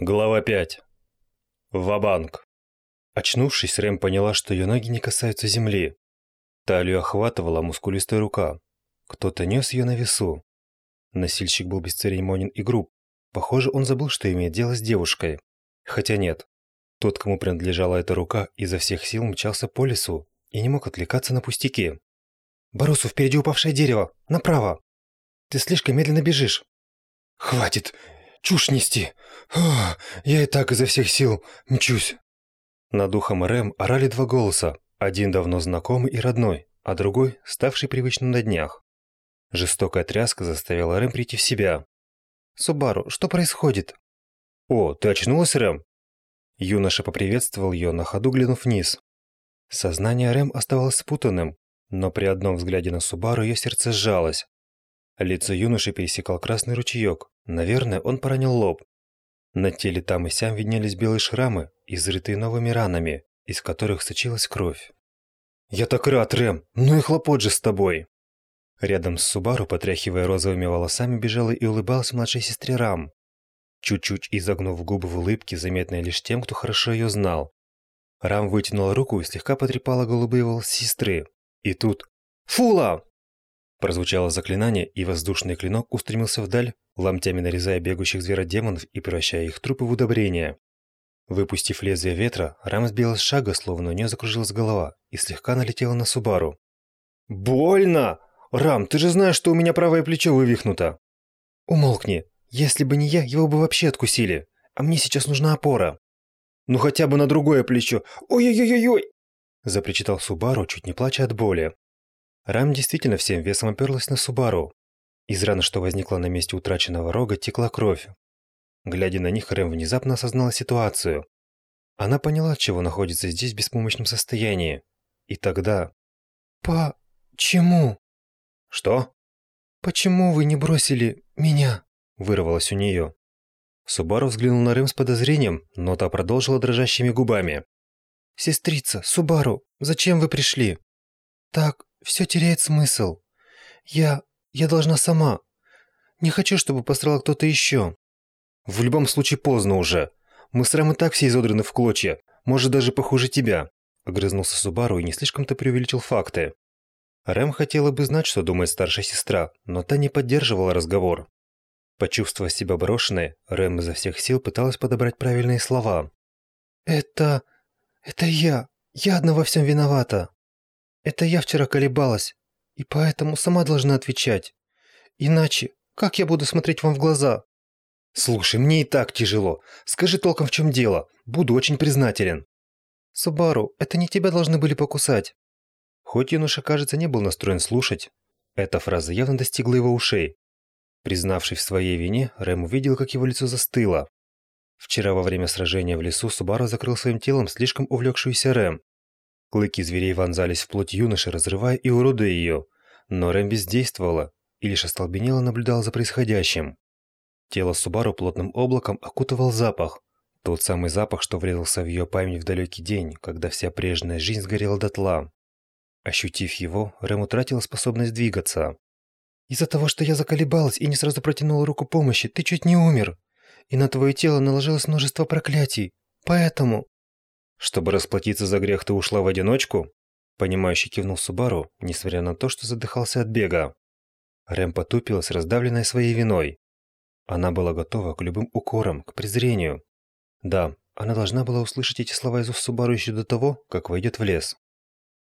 Глава 5. Вабанк. Очнувшись, Рэм поняла, что ее ноги не касаются земли. Талию охватывала мускулистая рука. Кто-то нес ее на весу. Носильщик был бесцеремонен и груб. Похоже, он забыл, что имеет дело с девушкой. Хотя нет. Тот, кому принадлежала эта рука, изо всех сил мчался по лесу и не мог отвлекаться на пустяки. «Борусу, впереди упавшее дерево! Направо! Ты слишком медленно бежишь!» «Хватит! Чушь нести! О, я и так изо всех сил мчусь!» Над духом Рэм орали два голоса, один давно знакомый и родной, а другой, ставший привычным на днях. Жестокая тряска заставила Рэм прийти в себя. «Субару, что происходит?» «О, ты очнулась, Рэм?» Юноша поприветствовал ее, на ходу глянув вниз. Сознание Рэм оставалось спутанным, но при одном взгляде на Субару ее сердце сжалось. Лицо юноши пересекал красный ручеек. Наверное, он поранил лоб. На теле там и сям виднелись белые шрамы, изрытые новыми ранами, из которых сочилась кровь. «Я так рад, Рэм! Ну и хлопот же с тобой!» Рядом с Субару, потряхивая розовыми волосами, бежала и улыбалась младшей сестре Рам. Чуть-чуть изогнув губы в улыбке, заметной лишь тем, кто хорошо ее знал. Рам вытянула руку и слегка потрепала голубые волосы сестры. И тут... «Фула!» Прозвучало заклинание, и воздушный клинок устремился вдаль, ломтями нарезая бегущих зверодемонов и превращая их трупы в удобрения. Выпустив лезвие ветра, Рам сбила с шага, словно у нее закружилась голова, и слегка налетела на Субару. «Больно! Рам, ты же знаешь, что у меня правое плечо вывихнуто!» «Умолкни! Если бы не я, его бы вообще откусили! А мне сейчас нужна опора!» «Ну хотя бы на другое плечо! Ой-ой-ой-ой!» запричитал Субару, чуть не плача от боли. Рам действительно всем весом оперлась на Субару. Из раны, что возникла на месте утраченного рога, текла кровь. Глядя на них, Рэм внезапно осознала ситуацию. Она поняла, чего находится здесь в беспомощном состоянии. И тогда... «Почему?» «Что?» «Почему вы не бросили меня?» Вырвалось у нее. Субару взглянул на Рэм с подозрением, но та продолжила дрожащими губами. «Сестрица, Субару, зачем вы пришли?» «Так, все теряет смысл. Я... я должна сама. Не хочу, чтобы пострадал кто-то еще. В любом случае поздно уже. Мы с Рэм и так все изодраны в клочья. Может, даже похуже тебя. Огрызнулся Субару и не слишком-то преувеличил факты. Рэм хотела бы знать, что думает старшая сестра, но та не поддерживала разговор. Почувствовав себя брошенной, Рэм изо всех сил пыталась подобрать правильные слова. «Это... это я. Я одна во всем виновата». Это я вчера колебалась, и поэтому сама должна отвечать. Иначе, как я буду смотреть вам в глаза? Слушай, мне и так тяжело. Скажи толком, в чем дело. Буду очень признателен. Субару, это не тебя должны были покусать. Хоть юноша, кажется, не был настроен слушать, эта фраза явно достигла его ушей. Признавшись в своей вине, Рэм увидел, как его лицо застыло. Вчера во время сражения в лесу Субару закрыл своим телом слишком увлекшуюся Рэм, Клыки зверей вонзались в плоть юноши, разрывая и уродуя ее. Но Рэм бездействовала и лишь остолбенело наблюдала за происходящим. Тело Субару плотным облаком окутывал запах. Тот самый запах, что врезался в ее память в далекий день, когда вся прежняя жизнь сгорела дотла. Ощутив его, Рэм утратила способность двигаться. «Из-за того, что я заколебалась и не сразу протянула руку помощи, ты чуть не умер. И на твое тело наложилось множество проклятий. Поэтому...» Чтобы расплатиться за грех, ты ушла в одиночку? Понимающе кивнул Субару, несмотря на то, что задыхался от бега. Рэм потупилась, раздавленная своей виной. Она была готова к любым укорам, к презрению. Да, она должна была услышать эти слова из уст Субару еще до того, как войдет в лес.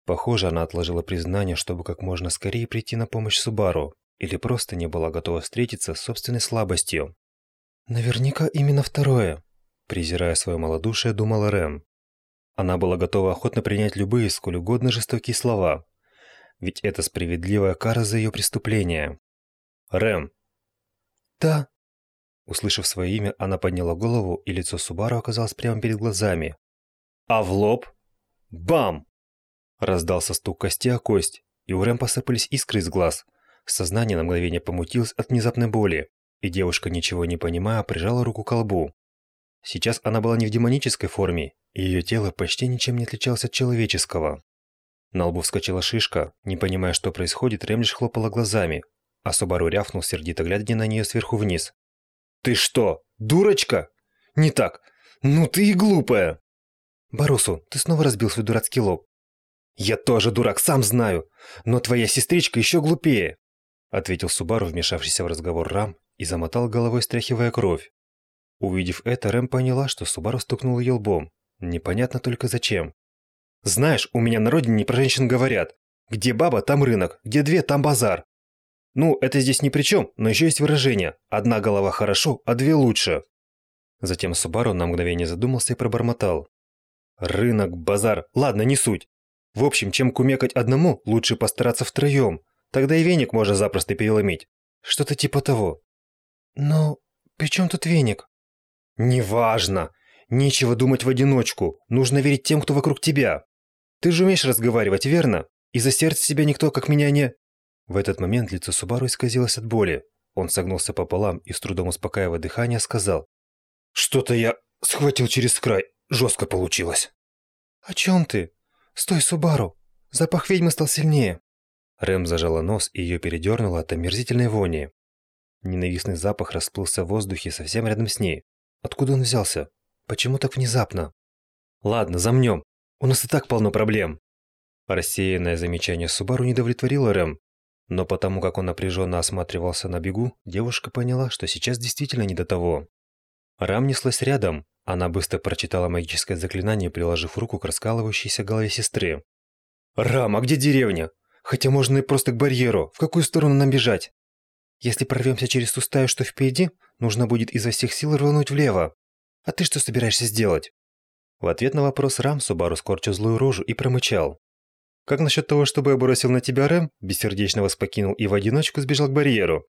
Похоже, она отложила признание, чтобы как можно скорее прийти на помощь Субару, или просто не была готова встретиться с собственной слабостью. «Наверняка именно второе», презирая свое малодушие, думала Рэм. Она была готова охотно принять любые, сколь угодно жестокие слова. Ведь это справедливая кара за ее преступление. Рэм. Да. Услышав свое имя, она подняла голову, и лицо Субару оказалось прямо перед глазами. А в лоб? Бам! Раздался стук кости о кость, и у Рэм посыпались искры из глаз. Сознание на мгновение помутилось от внезапной боли, и девушка, ничего не понимая, прижала руку к колбу. Сейчас она была не в демонической форме, и ее тело почти ничем не отличалось от человеческого. На лбу вскочила шишка, не понимая, что происходит, Рэм лишь хлопала глазами, а Субару рявкнул, сердито глядя на нее сверху вниз. «Ты что, дурочка? Не так. Ну ты и глупая. Барусу, ты снова разбил свой дурацкий лоб. Я тоже дурак, сам знаю. Но твоя сестричка еще глупее. Ответил Субару, вмешавшийся в разговор Рам, и замотал головой, стряхивая кровь. Увидев это, Рэм поняла, что Субару стукнул ее лбом. Непонятно только зачем. «Знаешь, у меня на родине про женщин говорят. Где баба, там рынок, где две, там базар. Ну, это здесь ни при чем, но еще есть выражение. Одна голова хорошо, а две лучше». Затем Субару на мгновение задумался и пробормотал. «Рынок, базар, ладно, не суть. В общем, чем кумекать одному, лучше постараться втроем. Тогда и веник можно запросто переломить. Что-то типа того». «Но при чем тут веник?» «Неважно. Нечего думать в одиночку. Нужно верить тем, кто вокруг тебя. Ты же умеешь разговаривать, верно? И за сердце себя никто, как меня, не...» В этот момент лицо Субару исказилось от боли. Он согнулся пополам и, с трудом успокаивая дыхание, сказал. «Что-то я схватил через край. Жестко получилось». «О чем ты? Стой, Субару. Запах ведьмы стал сильнее». Рэм зажала нос и ее передернуло от омерзительной вони. Ненавистный запах расплылся в воздухе совсем рядом с ней. Откуда он взялся? Почему так внезапно? Ладно, замнем. У нас и так полно проблем. Рассеянное замечание Субару не удовлетворило Рэм, но потому как он напряженно осматривался на бегу, девушка поняла, что сейчас действительно не до того. Рам неслась рядом. Она быстро прочитала магическое заклинание, приложив руку к раскалывающейся голове сестры. «Рам, а где деревня? Хотя можно и просто к барьеру. В какую сторону нам бежать?» Если прорвемся через ту стаю, что впереди, нужно будет изо всех сил рвануть влево. А ты что собираешься сделать?» В ответ на вопрос Рам Субару скорчил злую рожу и промычал. «Как насчет того, чтобы я бросил на тебя Рэм, бессердечно вас покинул и в одиночку сбежал к барьеру?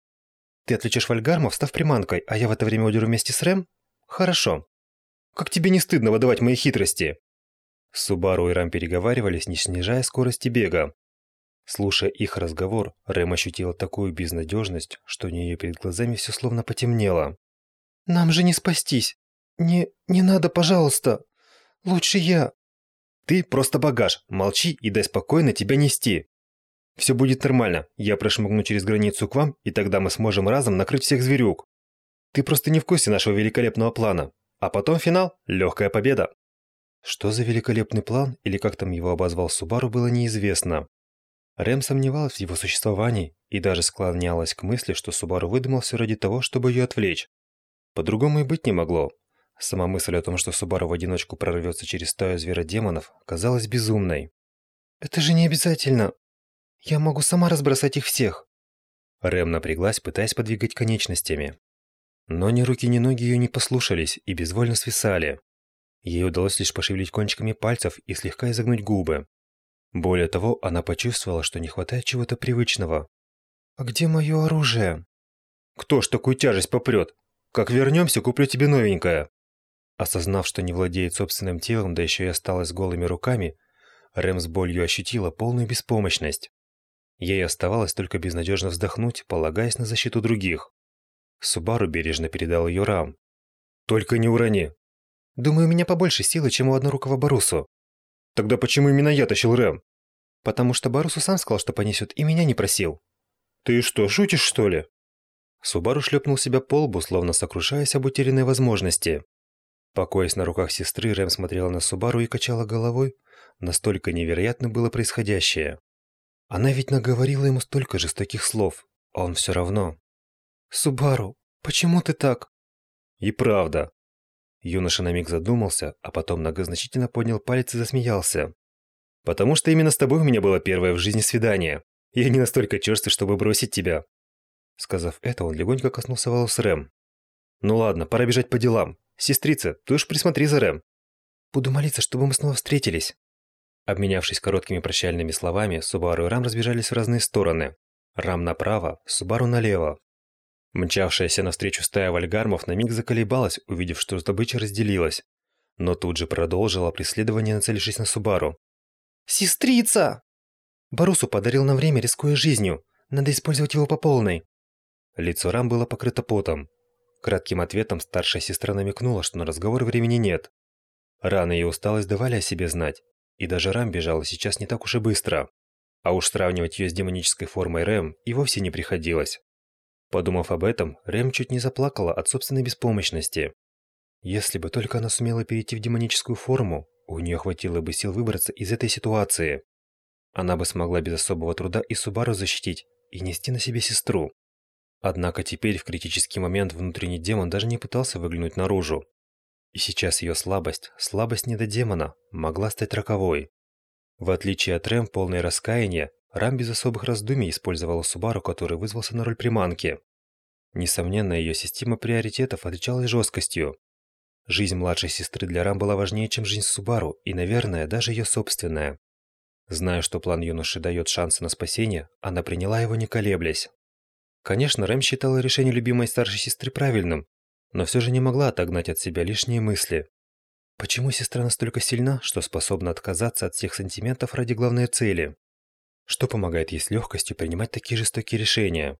Ты отвлечешь Вальгармов, став приманкой, а я в это время удеру вместе с Рэм? Хорошо. Как тебе не стыдно выдавать мои хитрости?» Субару и Рам переговаривались, не снижая скорости бега. Слушая их разговор, Рэм ощутила такую безнадежность, что у нее перед глазами все словно потемнело. «Нам же не спастись! Не, не надо, пожалуйста! Лучше я!» «Ты просто багаж, молчи и дай спокойно тебя нести!» «Все будет нормально, я прошмыгну через границу к вам, и тогда мы сможем разом накрыть всех зверюк. Ты просто не в курсе нашего великолепного плана. А потом финал – легкая победа!» Что за великолепный план, или как там его обозвал Субару, было неизвестно. Рэм сомневалась в его существовании и даже склонялась к мысли, что Субару выдумал все ради того, чтобы ее отвлечь. По-другому и быть не могло. Сама мысль о том, что Субару в одиночку прорвется через стаю зверодемонов, казалась безумной. «Это же не обязательно. Я могу сама разбросать их всех». Рэм напряглась, пытаясь подвигать конечностями. Но ни руки, ни ноги ее не послушались и безвольно свисали. Ей удалось лишь пошевелить кончиками пальцев и слегка изогнуть губы. Более того, она почувствовала, что не хватает чего-то привычного. «А где мое оружие?» «Кто ж такую тяжесть попрет? Как вернемся, куплю тебе новенькое». Осознав, что не владеет собственным телом, да еще и осталась голыми руками, Рэм с болью ощутила полную беспомощность. Ей оставалось только безнадежно вздохнуть, полагаясь на защиту других. Субару бережно передал ее Рам. «Только не урони!» «Думаю, у меня побольше силы, чем у однорукого Барусу». Тогда почему именно я тащил Рэм? Потому что Барусу сам сказал, что понесет, и меня не просил. Ты что, шутишь, что ли? Субару шлепнул себя по лбу, словно сокрушаясь об утерянной возможности. Покоясь на руках сестры, Рэм смотрела на Субару и качала головой. Настолько невероятно было происходящее. Она ведь наговорила ему столько жестоких слов, а он все равно. «Субару, почему ты так?» «И правда. Юноша на миг задумался, а потом многозначительно поднял палец и засмеялся. «Потому что именно с тобой у меня было первое в жизни свидание. Я не настолько черствый, чтобы бросить тебя». Сказав это, он легонько коснулся волос Рэм. «Ну ладно, пора бежать по делам. Сестрица, ты уж присмотри за Рэм». «Буду молиться, чтобы мы снова встретились». Обменявшись короткими прощальными словами, Субару и Рам разбежались в разные стороны. Рам направо, Субару налево. Мчавшаяся навстречу стая вальгармов на миг заколебалась, увидев, что добыча разделилась. Но тут же продолжила преследование, нацелившись на Субару. «Сестрица!» Барусу подарил нам время, рискуя жизнью. Надо использовать его по полной. Лицо Рам было покрыто потом. Кратким ответом старшая сестра намекнула, что на разговор времени нет. Раны и усталость давали о себе знать. И даже Рам бежала сейчас не так уж и быстро. А уж сравнивать ее с демонической формой Рэм и вовсе не приходилось. Подумав об этом, Рэм чуть не заплакала от собственной беспомощности. Если бы только она сумела перейти в демоническую форму, у нее хватило бы сил выбраться из этой ситуации. Она бы смогла без особого труда и Субару защитить, и нести на себе сестру. Однако теперь, в критический момент, внутренний демон даже не пытался выглянуть наружу. И сейчас ее слабость, слабость недодемона, могла стать роковой. В отличие от Рэм, полное раскаяния, Рам без особых раздумий использовала Субару, который вызвался на роль приманки. Несомненно, ее система приоритетов отличалась жесткостью. Жизнь младшей сестры для Рам была важнее, чем жизнь Субару, и, наверное, даже ее собственная. Зная, что план юноши дает шансы на спасение, она приняла его не колеблясь. Конечно, Рэм считала решение любимой старшей сестры правильным, но все же не могла отогнать от себя лишние мысли. Почему сестра настолько сильна, что способна отказаться от всех сантиментов ради главной цели? Что помогает ей с легкостью принимать такие жестокие решения?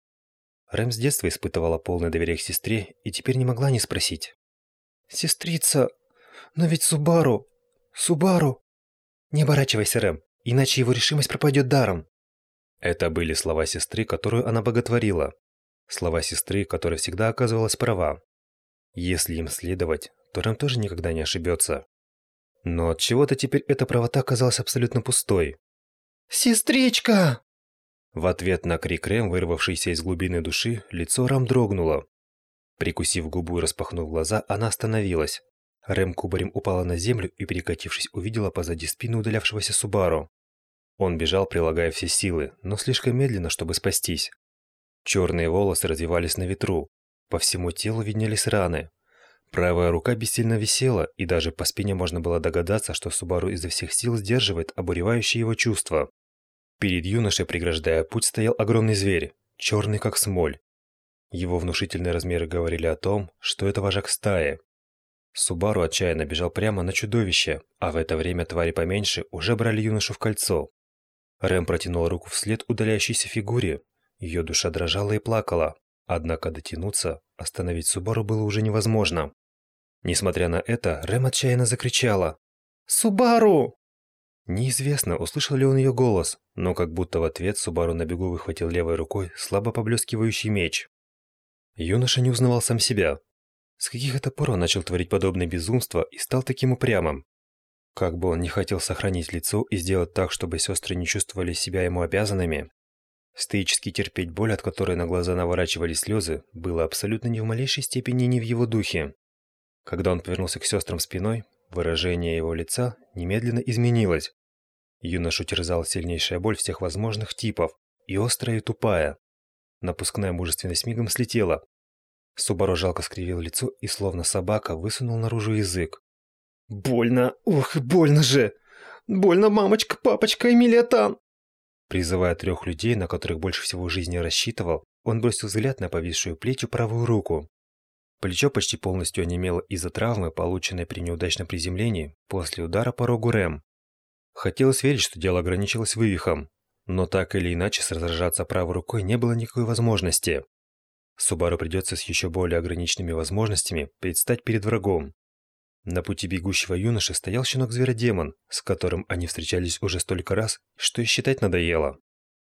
Рэм с детства испытывала полное доверие к сестре и теперь не могла не спросить. «Сестрица, но ведь Субару... Субару...» «Не оборачивайся, Рэм, иначе его решимость пропадет даром». Это были слова сестры, которую она боготворила. Слова сестры, которая всегда оказывалась права. Если им следовать, то Рэм тоже никогда не ошибется. Но от чего-то теперь эта правота казалась абсолютно пустой. «Сестричка!» В ответ на крик Рэм, вырвавшийся из глубины души, лицо Рам дрогнуло. Прикусив губу и распахнув глаза, она остановилась. Рэм кубарем упала на землю и, перекатившись, увидела позади спину удалявшегося Субару. Он бежал, прилагая все силы, но слишком медленно, чтобы спастись. Черные волосы развивались на ветру. По всему телу виднелись раны. Правая рука бессильно висела, и даже по спине можно было догадаться, что Субару изо всех сил сдерживает обуревающие его чувства. Перед юношей, преграждая путь, стоял огромный зверь, черный как смоль. Его внушительные размеры говорили о том, что это вожак стаи. Субару отчаянно бежал прямо на чудовище, а в это время твари поменьше уже брали юношу в кольцо. Рэм протянул руку вслед удаляющейся фигуре. Ее душа дрожала и плакала, однако дотянуться, остановить Субару было уже невозможно. Несмотря на это, Рэм отчаянно закричала. «Субару!» Неизвестно, услышал ли он ее голос, но как будто в ответ Субару на бегу выхватил левой рукой слабо поблескивающий меч. Юноша не узнавал сам себя. С каких это пор он начал творить подобное безумство и стал таким упрямым? Как бы он не хотел сохранить лицо и сделать так, чтобы сестры не чувствовали себя ему обязанными, стоически терпеть боль, от которой на глаза наворачивались слезы, было абсолютно ни в малейшей степени не в его духе. Когда он повернулся к сестрам спиной, Выражение его лица немедленно изменилось. Юношу терзала сильнейшая боль всех возможных типов, и острая, и тупая. Напускная мужественность мигом слетела. Субару жалко скривил лицо и, словно собака, высунул наружу язык. «Больно! Ух, больно же! Больно, мамочка, папочка, Эмилия Тан!» Призывая трех людей, на которых больше всего жизни рассчитывал, он бросил взгляд на повисшую плечью правую руку. Плечо почти полностью онемело из-за травмы, полученной при неудачном приземлении после удара по рогу Рэм. Хотелось верить, что дело ограничилось вывихом, но так или иначе сражаться правой рукой не было никакой возможности. Субару придется с еще более ограниченными возможностями предстать перед врагом. На пути бегущего юноши стоял щенок-зверодемон, с которым они встречались уже столько раз, что и считать надоело.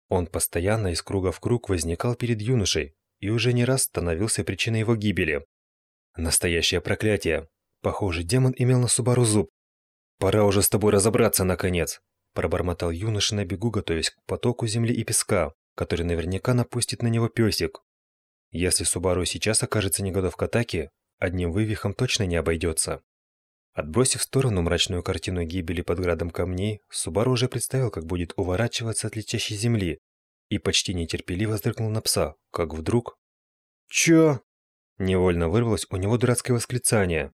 Он постоянно из круга в круг возникал перед юношей и уже не раз становился причиной его гибели. Настоящее проклятие. Похоже, демон имел на Субару зуб. «Пора уже с тобой разобраться, наконец!» Пробормотал юноша на бегу, готовясь к потоку земли и песка, который наверняка напустит на него песик. Если Субару сейчас окажется не готов к атаке, одним вывихом точно не обойдется. Отбросив в сторону мрачную картину гибели под градом камней, Субару уже представил, как будет уворачиваться от летящей земли, и почти нетерпеливо зыркнул на пса, как вдруг... «Чё?» Невольно вырвалось у него дурацкое восклицание.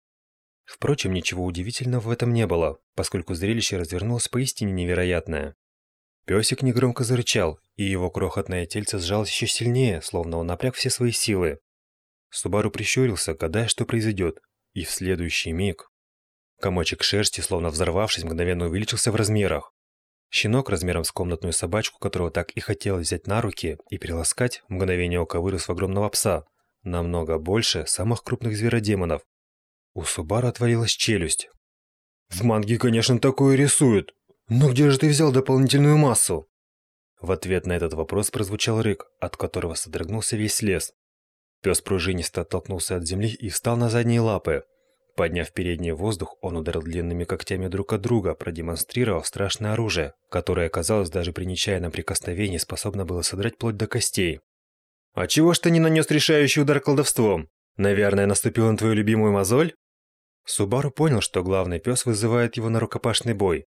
Впрочем, ничего удивительного в этом не было, поскольку зрелище развернулось поистине невероятное. Песик негромко зарычал, и его крохотное тельце сжалось еще сильнее, словно он напряг все свои силы. Субару прищурился, гадая, что произойдет, и в следующий миг... Комочек шерсти, словно взорвавшись, мгновенно увеличился в размерах. Щенок размером с комнатную собачку, которого так и хотелось взять на руки и приласкать, мгновение ока вырос в огромного пса, Намного больше самых крупных зверодемонов. У Субара отвалилась челюсть. «В манге, конечно, такое рисуют. Но где же ты взял дополнительную массу?» В ответ на этот вопрос прозвучал рык, от которого содрогнулся весь лес. Пес пружинисто оттолкнулся от земли и встал на задние лапы. Подняв передний воздух, он ударил длинными когтями друг от друга, продемонстрировав страшное оружие, которое, казалось, даже при нечаянном прикосновении способно было содрать плоть до костей. «А чего ж ты не нанес решающий удар колдовством? Наверное, наступил на твою любимую мозоль?» Субару понял, что главный пес вызывает его на рукопашный бой.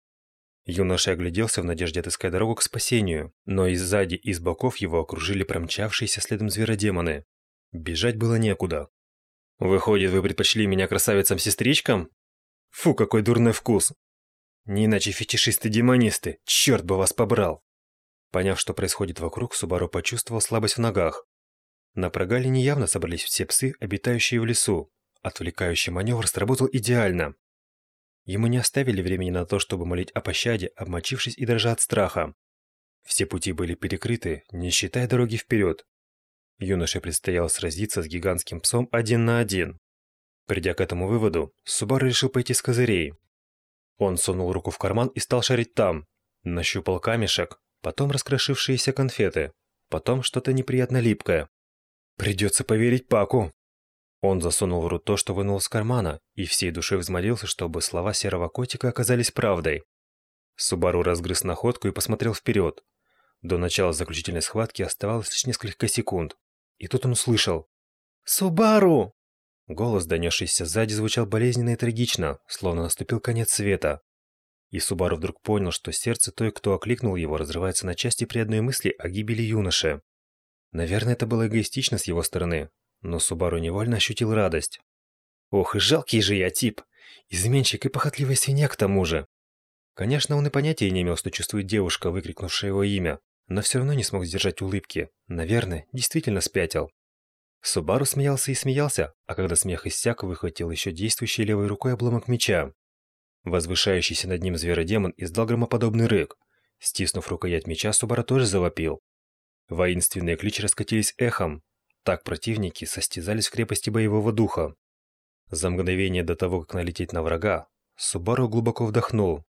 Юноша огляделся в надежде отыскать дорогу к спасению, но и сзади, и с боков его окружили промчавшиеся следом зверодемоны. Бежать было некуда. «Выходит, вы предпочли меня красавицам-сестричкам? Фу, какой дурной вкус! Не иначе фетишисты-демонисты, черт бы вас побрал!» Поняв, что происходит вокруг, Субару почувствовал слабость в ногах. На прогалине явно собрались все псы, обитающие в лесу. Отвлекающий маневр сработал идеально. Ему не оставили времени на то, чтобы молить о пощаде, обмочившись и дрожа от страха. Все пути были перекрыты, не считая дороги вперед. Юноше предстояло сразиться с гигантским псом один на один. Придя к этому выводу, Субару решил пойти с козырей. Он сунул руку в карман и стал шарить там. Нащупал камешек, потом раскрошившиеся конфеты, потом что-то неприятно липкое. Придется поверить Паку. Он засунул в рот то, что вынул из кармана, и всей душой взмолился, чтобы слова серого котика оказались правдой. Субару разгрыз находку и посмотрел вперед. До начала заключительной схватки оставалось лишь несколько секунд. И тут он услышал. «Субару!» Голос, донесшийся сзади, звучал болезненно и трагично, словно наступил конец света. И Субару вдруг понял, что сердце той, кто окликнул его, разрывается на части при одной мысли о гибели юноши. Наверное, это было эгоистично с его стороны, но Субару невольно ощутил радость. Ох, и жалкий же я тип! Изменщик и похотливая свинья к тому же! Конечно, он и понятия не имел, что чувствует девушка, выкрикнувшая его имя, но все равно не смог сдержать улыбки. Наверное, действительно спятил. Субару смеялся и смеялся, а когда смех иссяк, выхватил еще действующей левой рукой обломок меча. Возвышающийся над ним зверодемон издал громоподобный рык. Стиснув рукоять меча, Субару тоже завопил. Воинственные кличи раскатились эхом. Так противники состязались в крепости боевого духа. За мгновение до того, как налететь на врага, Субару глубоко вдохнул.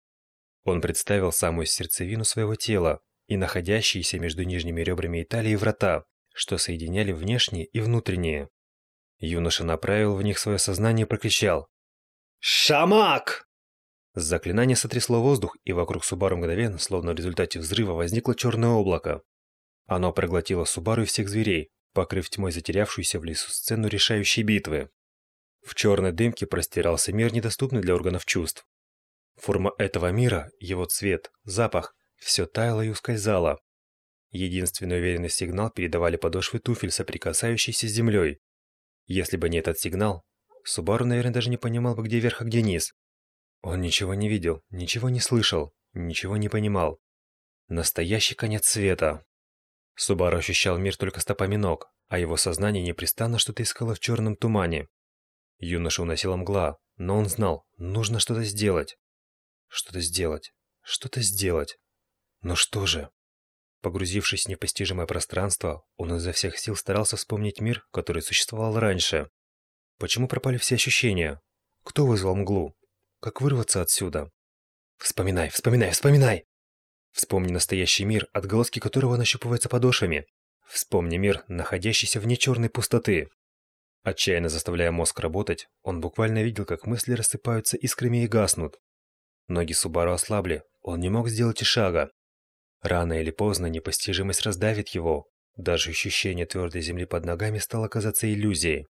Он представил самую сердцевину своего тела, и находящиеся между нижними ребрами и талией врата, что соединяли внешние и внутренние. Юноша направил в них свое сознание и прокричал «Шамак!». Заклинание сотрясло воздух, и вокруг Субару мгновенно, словно в результате взрыва, возникло черное облако. Оно проглотило Субару и всех зверей, покрыв тьмой затерявшуюся в лесу сцену решающей битвы. В черной дымке простирался мир, недоступный для органов чувств. Форма этого мира, его цвет, запах все таяло и ускользало. Единственный уверенный сигнал передавали подошвы туфель, соприкасающиеся с землей. Если бы не этот сигнал, Субару, наверное, даже не понимал бы, где верх, а где низ. Он ничего не видел, ничего не слышал, ничего не понимал. Настоящий конец света. Субару ощущал мир только стопами ног, а его сознание непрестанно что-то искало в черном тумане. Юноша уносила мгла, но он знал, нужно что-то сделать. Что-то сделать, что-то сделать. Но что же? Погрузившись в непостижимое пространство, он изо всех сил старался вспомнить мир, который существовал раньше. Почему пропали все ощущения? Кто вызвал мглу? Как вырваться отсюда? Вспоминай, вспоминай, вспоминай! Вспомни настоящий мир, отголоски которого нащупываются подошвами. Вспомни мир, находящийся вне черной пустоты. Отчаянно заставляя мозг работать, он буквально видел, как мысли рассыпаются искрами и гаснут. Ноги Субару ослабли, он не мог сделать и шага. Рано или поздно непостижимость раздавит его. Даже ощущение твердой земли под ногами стало казаться иллюзией.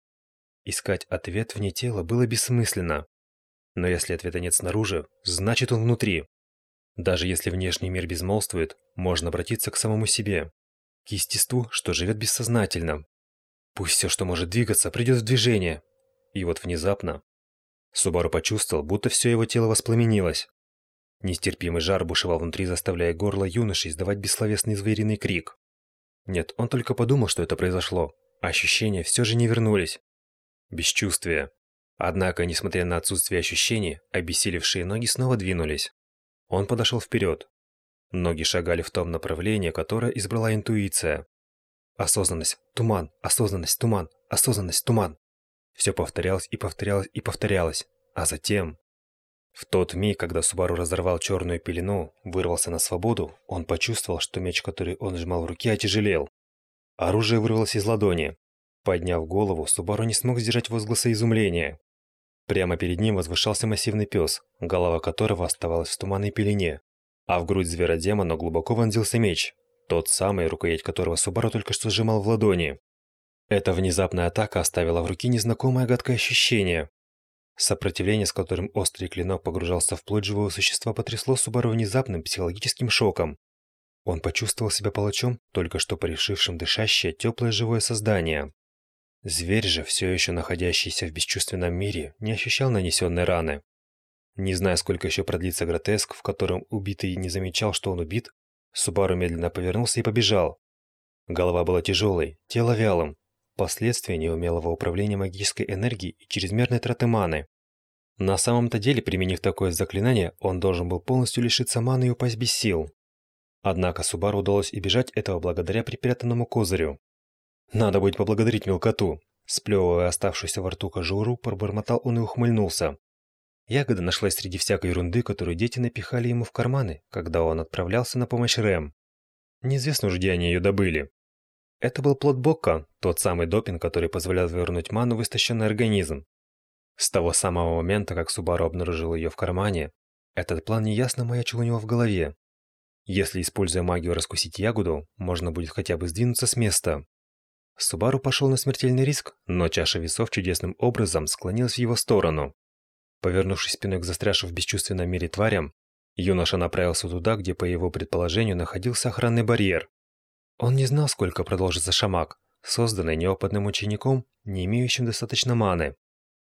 Искать ответ вне тела было бессмысленно. Но если ответа нет снаружи, значит он внутри. Даже если внешний мир безмолвствует, можно обратиться к самому себе, к естеству, что живет бессознательно. Пусть все, что может двигаться, придет в движение. И вот внезапно Субару почувствовал, будто все его тело воспламенилось. Нестерпимый жар бушевал внутри, заставляя горло юноши издавать бессловесный звериный крик. Нет, он только подумал, что это произошло. Ощущения все же не вернулись. Бесчувствие. Однако, несмотря на отсутствие ощущений, обессилевшие ноги снова двинулись. Он подошел вперед. Ноги шагали в том направлении, которое избрала интуиция. Осознанность, туман, осознанность, туман, осознанность, туман. Все повторялось и повторялось и повторялось. А затем... В тот миг, когда Субару разорвал черную пелену, вырвался на свободу, он почувствовал, что меч, который он сжимал в руке, отяжелел. Оружие вырвалось из ладони. Подняв голову, Субару не смог сдержать возгласа изумления. Прямо перед ним возвышался массивный пес, голова которого оставалась в туманной пелене, а в грудь зверодемона глубоко вонзился меч, тот самый, рукоять которого Субару только что сжимал в ладони. Эта внезапная атака оставила в руке незнакомое гадкое ощущение. Сопротивление, с которым острый клинок погружался в плоть живого существа, потрясло Субару внезапным психологическим шоком. Он почувствовал себя палачом, только что порешившим дышащее, теплое живое создание. Зверь же, все еще находящийся в бесчувственном мире, не ощущал нанесенной раны. Не зная, сколько еще продлится гротеск, в котором убитый не замечал, что он убит, Субару медленно повернулся и побежал. Голова была тяжелой, тело вялым. Последствия неумелого управления магической энергией и чрезмерной траты маны. На самом-то деле, применив такое заклинание, он должен был полностью лишиться маны и упасть без сил. Однако Субару удалось избежать этого благодаря припрятанному козырю. Надо будет поблагодарить мелкоту. Сплевывая оставшуюся во рту кожуру, пробормотал он и ухмыльнулся. Ягода нашлась среди всякой ерунды, которую дети напихали ему в карманы, когда он отправлялся на помощь Рэм. Неизвестно где они ее добыли. Это был плод Бокка, тот самый допинг, который позволял вернуть ману в истощенный организм. С того самого момента, как Субару обнаружил ее в кармане, этот план неясно маячил у него в голове. Если, используя магию, раскусить ягоду, можно будет хотя бы сдвинуться с места. Субару пошел на смертельный риск, но чаша весов чудесным образом склонилась в его сторону. Повернувшись спиной к застрявшим в бесчувственном мире тварям, юноша направился туда, где, по его предположению, находился охранный барьер. Он не знал, сколько продолжится шамак, созданный неопытным учеником, не имеющим достаточно маны.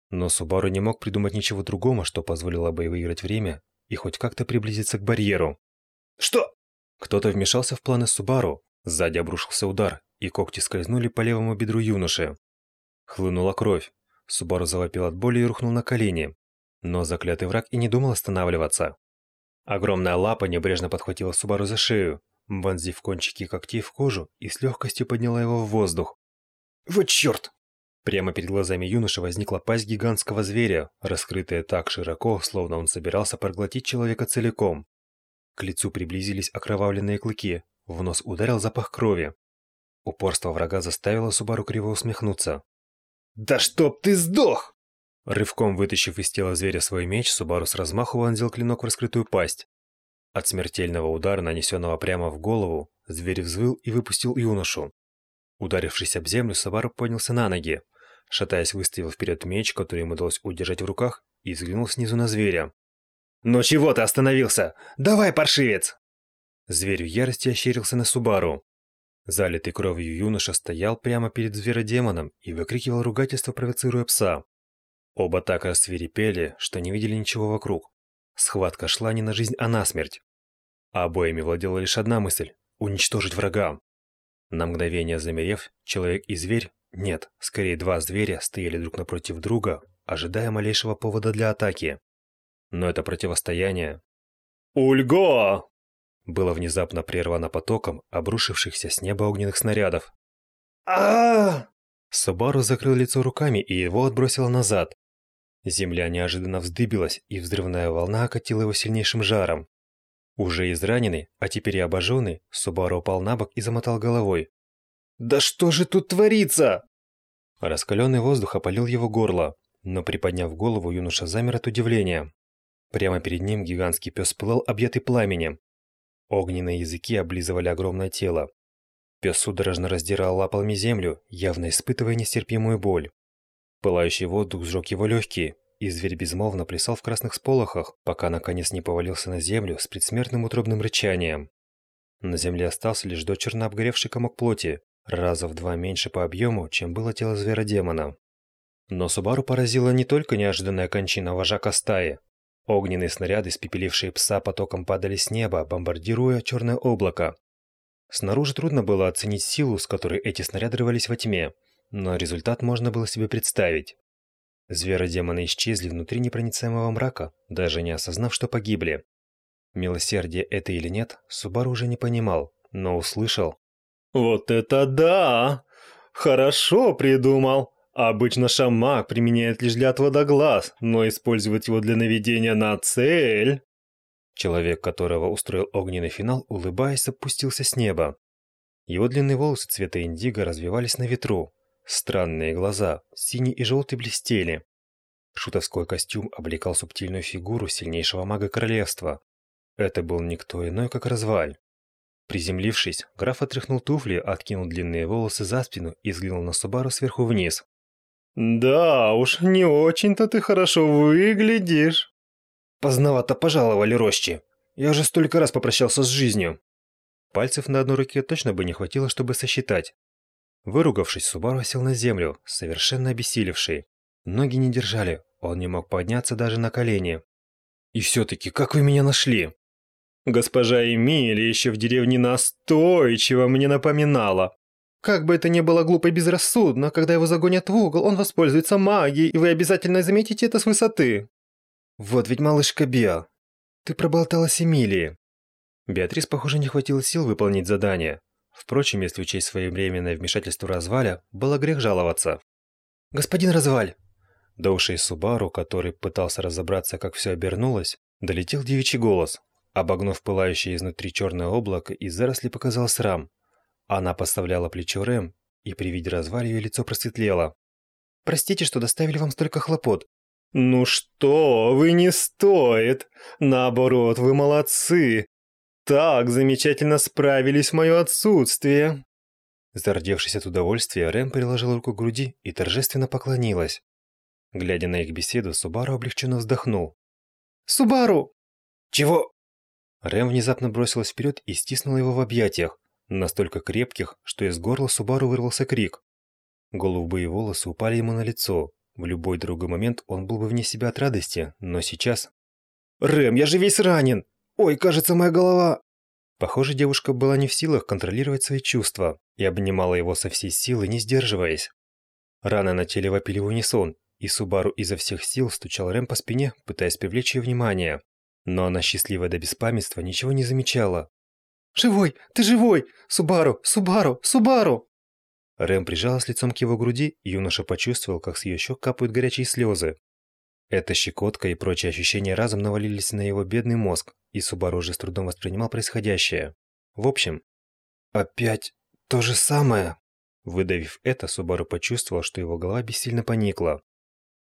Но Субару не мог придумать ничего другого, что позволило бы выиграть время и хоть как-то приблизиться к барьеру. «Что?» Кто-то вмешался в планы Субару, сзади обрушился удар, и когти скользнули по левому бедру юноши. Хлынула кровь. Субару завопил от боли и рухнул на колени. Но заклятый враг и не думал останавливаться. Огромная лапа небрежно подхватила Субару за шею, вонзив кончики когтей в кожу и с легкостью подняла его в воздух. «Вот черт!» Прямо перед глазами юноши возникла пасть гигантского зверя, раскрытая так широко, словно он собирался проглотить человека целиком. К лицу приблизились окровавленные клыки, в нос ударил запах крови. Упорство врага заставило Субару криво усмехнуться. «Да чтоб ты сдох!» Рывком вытащив из тела зверя свой меч, Субару с размаху вонзил клинок в раскрытую пасть. От смертельного удара, нанесенного прямо в голову, зверь взвыл и выпустил юношу. Ударившись об землю, Субару поднялся на ноги. Шатаясь, выставил вперед меч, который ему удалось удержать в руках, и взглянул снизу на зверя. «Ну чего ты остановился? Давай, паршивец!» Зверь в ярости ощерился на Субару. Залитый кровью юноша стоял прямо перед зверодемоном и выкрикивал ругательство, провоцируя пса. Оба так рассверепели, что не видели ничего вокруг. Схватка шла не на жизнь, а на смерть. Обоими владела лишь одна мысль – уничтожить врага. На мгновение замерев, человек и зверь, нет, скорее два зверя, стояли друг напротив друга, ожидая малейшего повода для атаки. Но это противостояние... «Ульго!» Было внезапно прервано потоком обрушившихся с неба огненных снарядов. а Собару закрыл лицо руками и его отбросило назад. Земля неожиданно вздыбилась, и взрывная волна окатила его сильнейшим жаром. Уже израненный, а теперь и обожженный, Субару упал на бок и замотал головой. «Да что же тут творится?» Раскаленный воздух опалил его горло, но приподняв голову, юноша замер от удивления. Прямо перед ним гигантский пес пылал, объятый пламенем. Огненные языки облизывали огромное тело. Пес судорожно раздирал лапами землю, явно испытывая нестерпимую боль. Пылающий воздух сжег его легкие, и зверь безмолвно плясал в красных сполохах, пока наконец не повалился на землю с предсмертным утробным рычанием. На земле остался лишь дочерно обгоревший комок плоти, раза в два меньше по объему, чем было тело зверодемона. Но Субару поразила не только неожиданная кончина вожака стаи. Огненные снаряды, спепелившие пса, потоком падали с неба, бомбардируя черное облако. Снаружи трудно было оценить силу, с которой эти снаряды рвались во тьме, но результат можно было себе представить. Зверодемоны исчезли внутри непроницаемого мрака, даже не осознав, что погибли. Милосердие это или нет, Субару уже не понимал, но услышал. «Вот это да! Хорошо придумал! Обычно шамак применяет лишь для отвода глаз, но использовать его для наведения на цель...» Человек, которого устроил огненный финал, улыбаясь, опустился с неба. Его длинные волосы цвета индиго развивались на ветру, Странные глаза, синий и желтый блестели. Шутовской костюм облекал субтильную фигуру сильнейшего мага королевства. Это был никто иной, как Разваль. Приземлившись, граф отряхнул туфли, откинул длинные волосы за спину и взглянул на Субару сверху вниз. «Да уж, не очень-то ты хорошо выглядишь». «Поздновато пожаловали, Рощи. Я уже столько раз попрощался с жизнью». Пальцев на одной руке точно бы не хватило, чтобы сосчитать. Выругавшись, Субару сел на землю, совершенно обессилевший. Ноги не держали, он не мог подняться даже на колени. «И все-таки, как вы меня нашли?» Госпожа Эмилия еще в деревне настойчиво мне напоминала. Как бы это ни было глупо и безрассудно, когда его загонят в угол, он воспользуется магией, и вы обязательно заметите это с высоты. Вот ведь малышка Биа, ты проболталась Эмилии. Беатрис, похоже, не хватило сил выполнить задание. Впрочем, если учесть своевременное вмешательство Разваля, было грех жаловаться. «Господин Разваль!» До ушей Субару, который пытался разобраться, как все обернулось, долетел девичий голос. Обогнув пылающее изнутри черное облако, из заросли показался Рам. Она поставляла плечо Рэм, и при виде разваль ее лицо просветлело. «Простите, что доставили вам столько хлопот». «Ну что, вы не стоит! Наоборот, вы молодцы! Так замечательно справились в мое отсутствие!» Зардевшись от удовольствия, Рэм приложила руку к груди и торжественно поклонилась. Глядя на их беседу, Субару облегченно вздохнул. «Субару!» «Чего?» Рэм внезапно бросилась вперед и стиснула его в объятиях, настолько крепких, что из горла Субару вырвался крик. Голубые волосы упали ему на лицо. В любой другой момент он был бы вне себя от радости, но сейчас... «Рэм, я же весь ранен! Ой, кажется, моя голова...» Похоже, девушка была не в силах контролировать свои чувства и обнимала его со всей силы, не сдерживаясь. Раны на теле вопили в унисон, и Субару изо всех сил стучал Рэм по спине, пытаясь привлечь ее внимание. Но она, счастливая до беспамятства, ничего не замечала. «Живой! Ты живой! Субару! Субару! Субару!» Рэм прижалась лицом к его груди, и юноша почувствовал, как с ее щек капают горячие слезы. Эта щекотка и прочие ощущения разом навалились на его бедный мозг, и Субару уже с трудом воспринимал происходящее. В общем, «Опять то же самое?» Выдавив это, Субару почувствовал, что его голова бессильно поникла.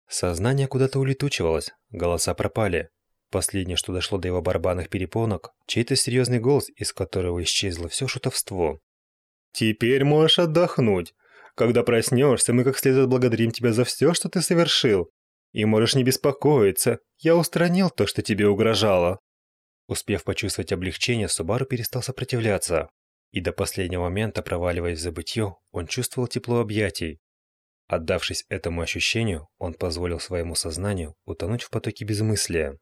Сознание куда-то улетучивалось, голоса пропали, Последнее, что дошло до его барабанных перепонок, чей-то серьезный голос, из которого исчезло все шутовство. «Теперь можешь отдохнуть. Когда проснешься, мы как следует благодарим тебя за все, что ты совершил. И можешь не беспокоиться, я устранил то, что тебе угрожало». Успев почувствовать облегчение, Субару перестал сопротивляться. И до последнего момента, проваливаясь в забытье, он чувствовал тепло объятий. Отдавшись этому ощущению, он позволил своему сознанию утонуть в потоке безмыслия.